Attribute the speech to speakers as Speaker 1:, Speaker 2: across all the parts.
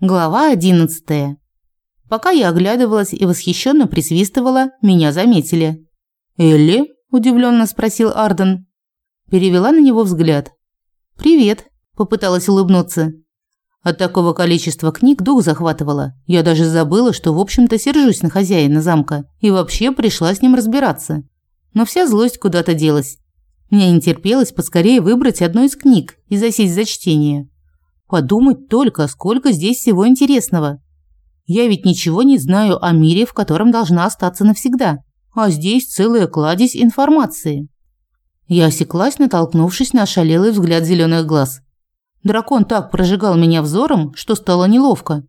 Speaker 1: Глава 11. Пока я оглядывалась и восхищенно присвистывала, меня заметили. "Элли?" удивленно спросил Арден. Перевела на него взгляд. "Привет", попыталась улыбнуться. От такого количества книг дух захватывало. Я даже забыла, что в общем-то сержусь на хозяина замка и вообще пришла с ним разбираться. Но вся злость куда-то делась. Мне не терпелось поскорее выбрать одну из книг и засесть за чтение. Подумать только, сколько здесь всего интересного. Я ведь ничего не знаю о мире, в котором должна остаться навсегда. А здесь целая кладезь информации. Я осеклась, натолкнувшись на ошалелый взгляд зеленых глаз. Дракон так прожигал меня взором, что стало неловко.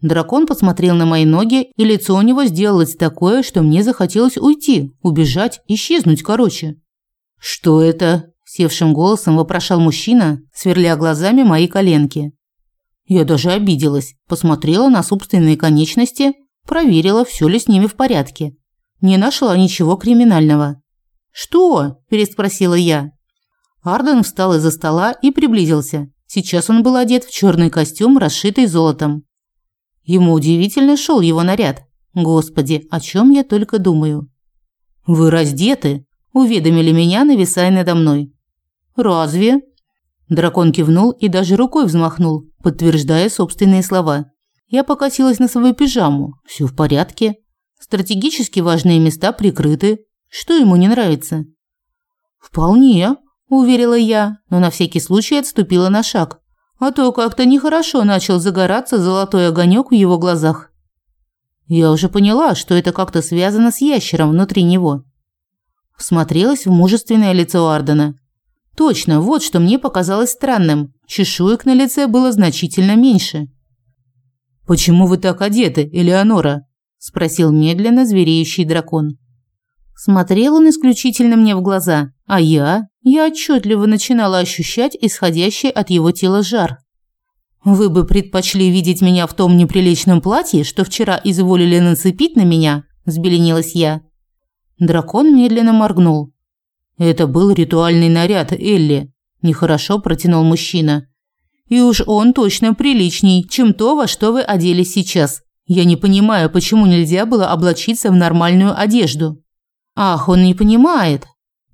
Speaker 1: Дракон посмотрел на мои ноги, и лицо у него сделалось такое, что мне захотелось уйти, убежать, исчезнуть короче. «Что это?» Севшим голосом вопрошал мужчина, сверля глазами мои коленки. Я даже обиделась, посмотрела на собственные конечности, проверила, все ли с ними в порядке. Не нашла ничего криминального. «Что?» – переспросила я. Арден встал из-за стола и приблизился. Сейчас он был одет в черный костюм, расшитый золотом. Ему удивительно шел его наряд. Господи, о чем я только думаю. «Вы раздеты», – уведомили меня, нависая надо мной. «Разве?» Дракон кивнул и даже рукой взмахнул, подтверждая собственные слова. Я покосилась на свою пижаму. Все в порядке. Стратегически важные места прикрыты. Что ему не нравится? «Вполне», – уверила я, но на всякий случай отступила на шаг. А то как-то нехорошо начал загораться золотой огонек в его глазах. Я уже поняла, что это как-то связано с ящером внутри него. Всмотрелась в мужественное лицо Ардена. Точно, вот что мне показалось странным. Чешуек на лице было значительно меньше. «Почему вы так одеты, Элеонора?» – спросил медленно звереющий дракон. Смотрел он исключительно мне в глаза, а я, я отчетливо начинала ощущать исходящий от его тела жар. «Вы бы предпочли видеть меня в том неприличном платье, что вчера изволили нацепить на меня?» – взбеленилась я. Дракон медленно моргнул, это был ритуальный наряд Элли, нехорошо протянул мужчина. И уж он точно приличней, чем то, во что вы оделись сейчас. Я не понимаю, почему нельзя было облачиться в нормальную одежду. Ах, он не понимает.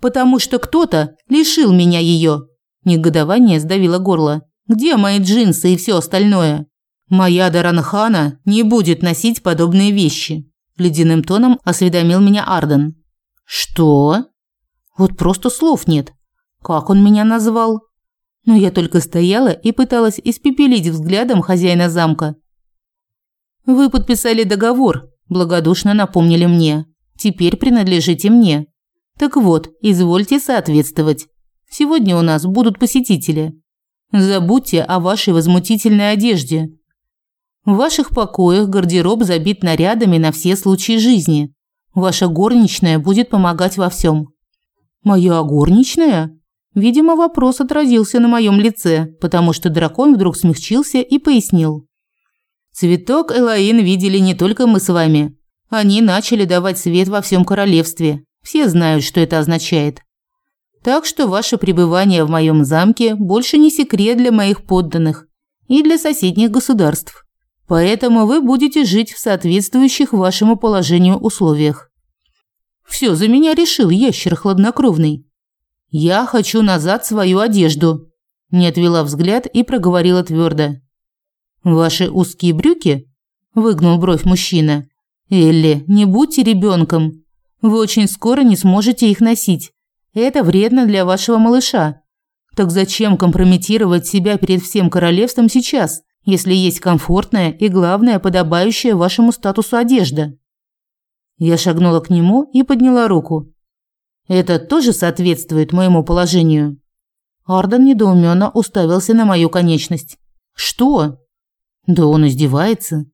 Speaker 1: Потому что кто-то лишил меня ее. Негодование сдавило горло. Где мои джинсы и все остальное? Моя Даранхана не будет носить подобные вещи, ледяным тоном осведомил меня Арден. Что? Вот просто слов нет. Как он меня назвал? Но я только стояла и пыталась испепелить взглядом хозяина замка. Вы подписали договор, благодушно напомнили мне. Теперь принадлежите мне. Так вот, извольте соответствовать. Сегодня у нас будут посетители. Забудьте о вашей возмутительной одежде. В ваших покоях гардероб забит нарядами на все случаи жизни. Ваша горничная будет помогать во всем. «Моя горничная?» Видимо, вопрос отразился на моем лице, потому что дракон вдруг смягчился и пояснил. «Цветок Элаин видели не только мы с вами. Они начали давать свет во всем королевстве. Все знают, что это означает. Так что ваше пребывание в моем замке больше не секрет для моих подданных и для соседних государств. Поэтому вы будете жить в соответствующих вашему положению условиях. Все за меня решил ящер хладнокровный. Я хочу назад свою одежду. Не отвела взгляд и проговорила твердо. Ваши узкие брюки? Выгнул бровь мужчина. Элли, не будьте ребенком. Вы очень скоро не сможете их носить. Это вредно для вашего малыша. Так зачем компрометировать себя перед всем королевством сейчас, если есть комфортная и главное подобающая вашему статусу одежда? Я шагнула к нему и подняла руку. Это тоже соответствует моему положению. Арден недоуменно уставился на мою конечность. Что? Да он издевается.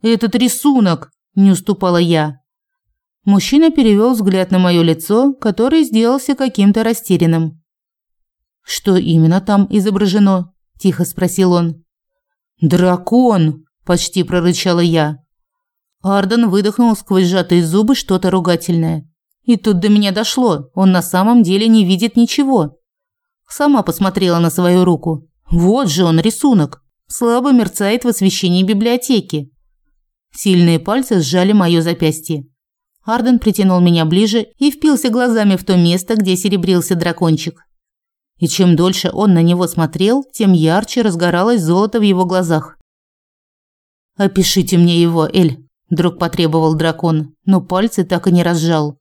Speaker 1: Этот рисунок, не уступала я. Мужчина перевел взгляд на мое лицо, которое сделался каким-то растерянным. Что именно там изображено? тихо спросил он. Дракон, почти прорычала я. Арден выдохнул сквозь сжатые зубы что-то ругательное. И тут до меня дошло, он на самом деле не видит ничего. Сама посмотрела на свою руку. Вот же он рисунок. слабо мерцает в освещении библиотеки. Сильные пальцы сжали моё запястье. Арден притянул меня ближе и впился глазами в то место, где серебрился дракончик. И чем дольше он на него смотрел, тем ярче разгоралось золото в его глазах. «Опишите мне его, Эль», – вдруг потребовал дракон, но пальцы так и не разжал.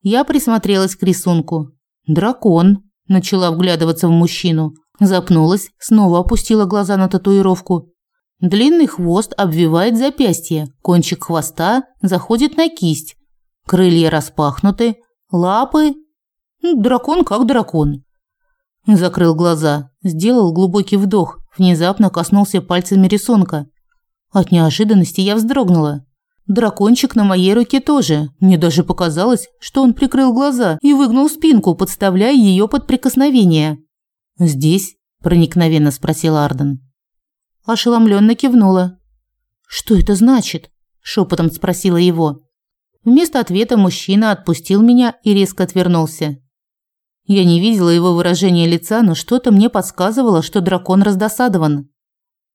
Speaker 1: Я присмотрелась к рисунку. «Дракон», – начала вглядываться в мужчину, запнулась, снова опустила глаза на татуировку. Длинный хвост обвивает запястье, кончик хвоста заходит на кисть, крылья распахнуты, лапы... Дракон как дракон. Закрыл глаза, сделал глубокий вдох, внезапно коснулся пальцами рисунка. От неожиданности я вздрогнула. Дракончик на моей руке тоже. Мне даже показалось, что он прикрыл глаза и выгнул спинку, подставляя ее под прикосновение. «Здесь?» – проникновенно спросил Арден. Ошеломленно кивнула. «Что это значит?» – шепотом спросила его. Вместо ответа мужчина отпустил меня и резко отвернулся. Я не видела его выражения лица, но что-то мне подсказывало, что дракон раздосадован.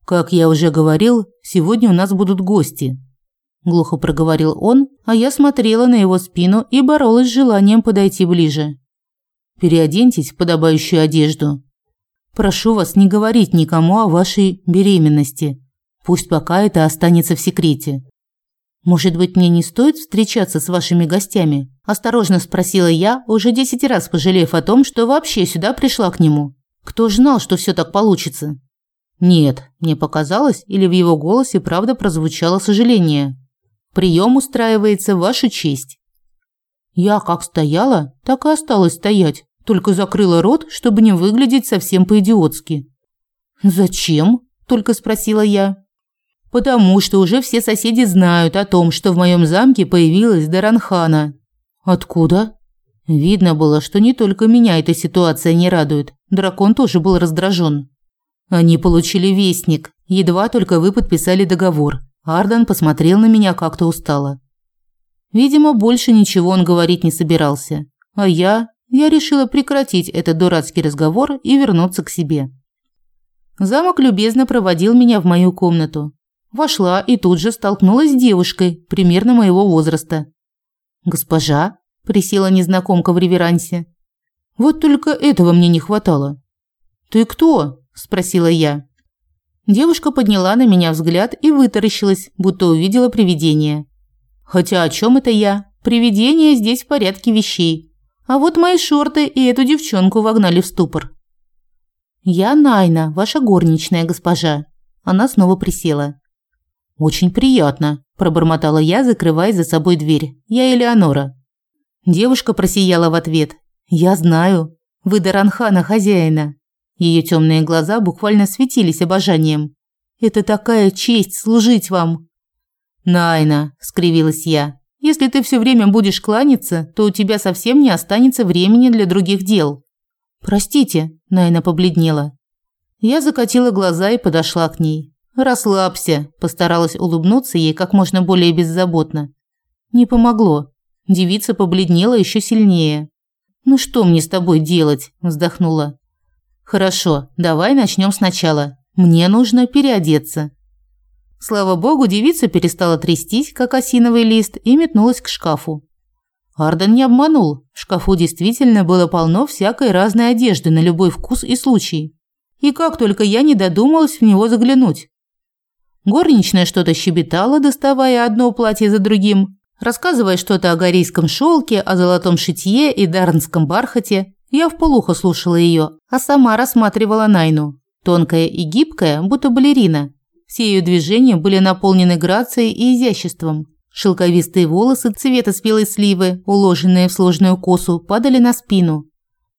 Speaker 1: Как я уже говорил, сегодня у нас будут гости, глухо проговорил он, а я смотрела на его спину и боролась с желанием подойти ближе. Переоденьтесь в подобающую одежду. Прошу вас не говорить никому о вашей беременности. Пусть пока это останется в секрете. Может быть, мне не стоит встречаться с вашими гостями? осторожно спросила я, уже десять раз пожалев о том, что вообще сюда пришла к нему. Кто ж знал, что все так получится? Нет, мне показалось, или в его голосе правда прозвучало сожаление. Прием устраивается в вашу честь. Я как стояла, так и осталась стоять, только закрыла рот, чтобы не выглядеть совсем по-идиотски. Зачем? только спросила я. Потому что уже все соседи знают о том, что в моем замке появилась Даранхана. Откуда? Видно было, что не только меня эта ситуация не радует. Дракон тоже был раздражен. Они получили вестник. Едва только вы подписали договор. Ардан посмотрел на меня как-то устало. Видимо, больше ничего он говорить не собирался. А я... Я решила прекратить этот дурацкий разговор и вернуться к себе. Замок любезно проводил меня в мою комнату. Вошла и тут же столкнулась с девушкой, примерно моего возраста. «Госпожа?» – присела незнакомка в реверансе. «Вот только этого мне не хватало». «Ты кто?» спросила я. Девушка подняла на меня взгляд и вытаращилась, будто увидела привидение. Хотя о чем это я? Привидение здесь в порядке вещей. А вот мои шорты и эту девчонку вогнали в ступор. Я Найна, ваша горничная госпожа. Она снова присела. Очень приятно, пробормотала я, закрывая за собой дверь. Я Элеонора. Девушка просияла в ответ. Я знаю. Вы Даранхана хозяина. Ее темные глаза буквально светились обожанием. «Это такая честь служить вам!» «Найна», – скривилась я, – «если ты все время будешь кланяться, то у тебя совсем не останется времени для других дел». «Простите», – Найна побледнела. Я закатила глаза и подошла к ней. «Расслабься», – постаралась улыбнуться ей как можно более беззаботно. Не помогло. Девица побледнела еще сильнее. «Ну что мне с тобой делать?» – вздохнула. Хорошо, давай начнем сначала. Мне нужно переодеться. Слава богу, девица перестала трястись, как осиновый лист, и метнулась к шкафу. Арден не обманул. В шкафу действительно было полно всякой разной одежды на любой вкус и случай. И как только я не додумалась в него заглянуть. Горничная что-то щебетала, доставая одно платье за другим, рассказывая что-то о горейском шелке, о золотом шитье и дарнском бархате, я вполуха слушала ее, а сама рассматривала Найну. Тонкая и гибкая, будто балерина. Все ее движения были наполнены грацией и изяществом. Шелковистые волосы цвета спелой сливы, уложенные в сложную косу, падали на спину.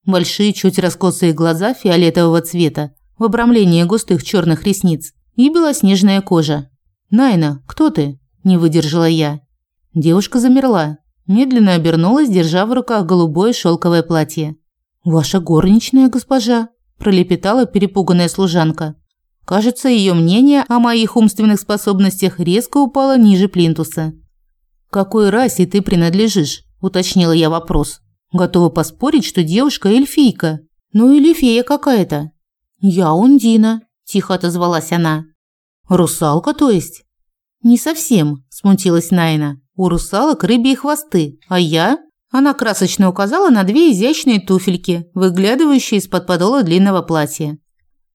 Speaker 1: Большие, чуть раскосые глаза фиолетового цвета, в обрамлении густых черных ресниц и белоснежная кожа. «Найна, кто ты?» – не выдержала я. Девушка замерла, медленно обернулась, держа в руках голубое шелковое платье. «Ваша горничная госпожа», – пролепетала перепуганная служанка. Кажется, ее мнение о моих умственных способностях резко упало ниже плинтуса. «Какой расе ты принадлежишь?» – уточнила я вопрос. Готова поспорить, что девушка эльфийка. Ну или фея какая-то. «Я Ундина», – тихо отозвалась она. Русалка, то есть? Не совсем, смутилась Найна. У русалок рыбьи хвосты, а я она красочно указала на две изящные туфельки, выглядывающие из-под подола длинного платья.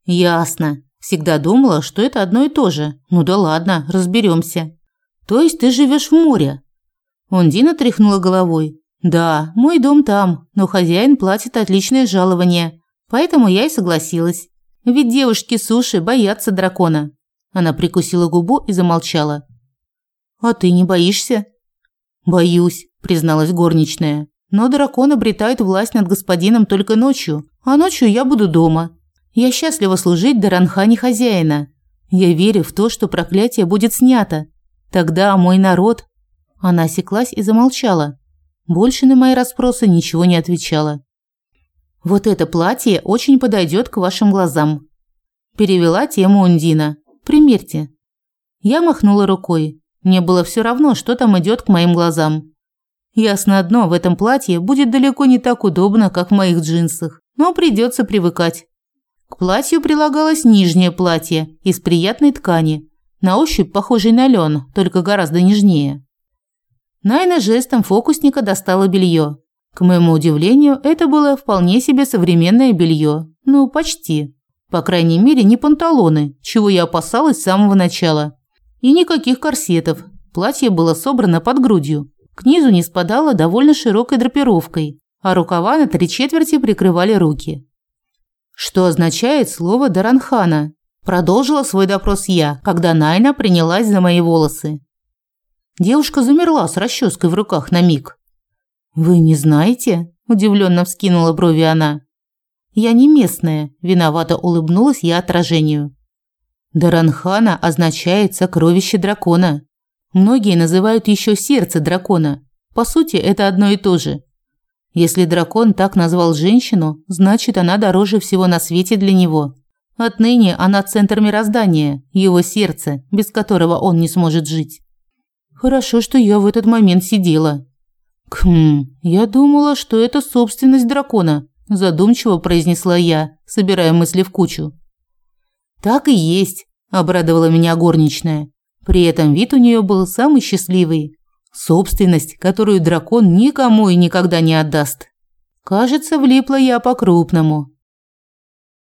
Speaker 1: Ясно. Всегда думала, что это одно и то же. Ну да ладно, разберемся. То есть ты живешь в море? Ондина тряхнула головой. Да, мой дом там, но хозяин платит отличное жалование, поэтому я и согласилась. Ведь девушки суши боятся дракона. Она прикусила губу и замолчала. А ты не боишься? Боюсь, призналась горничная. Но дракон обретает власть над господином только ночью, а ночью я буду дома. Я счастлива служить Даранхане хозяина. Я верю в то, что проклятие будет снято. Тогда мой народ Она осеклась и замолчала. Больше на мои расспросы ничего не отвечала. Вот это платье очень подойдет к вашим глазам. Перевела тему Ундина. Примерьте. Я махнула рукой. Мне было все равно, что там идет к моим глазам. Ясно одно, в этом платье будет далеко не так удобно, как в моих джинсах, но придется привыкать. К платью прилагалось нижнее платье из приятной ткани, на ощупь похожей на лен, только гораздо нежнее. Найна жестом фокусника достала белье. К моему удивлению, это было вполне себе современное белье. Ну, почти. По крайней мере, не панталоны, чего я опасалась с самого начала. И никаких корсетов. Платье было собрано под грудью, к низу не спадала довольно широкой драпировкой, а рукава на три четверти прикрывали руки. Что означает слово Даранхана? Продолжила свой допрос я, когда Найна принялась за мои волосы. Девушка замерла с расческой в руках на миг. «Вы не знаете?» – удивленно вскинула брови она. «Я не местная», – виновато улыбнулась я отражению. «Даранхана означает сокровище дракона», Многие называют еще сердце дракона. По сути, это одно и то же. Если дракон так назвал женщину, значит, она дороже всего на свете для него. Отныне она центр мироздания, его сердце, без которого он не сможет жить. Хорошо, что я в этот момент сидела. Хм, я думала, что это собственность дракона, задумчиво произнесла я, собирая мысли в кучу. Так и есть, обрадовала меня горничная. При этом вид у нее был самый счастливый. Собственность, которую дракон никому и никогда не отдаст. Кажется, влипла я по-крупному.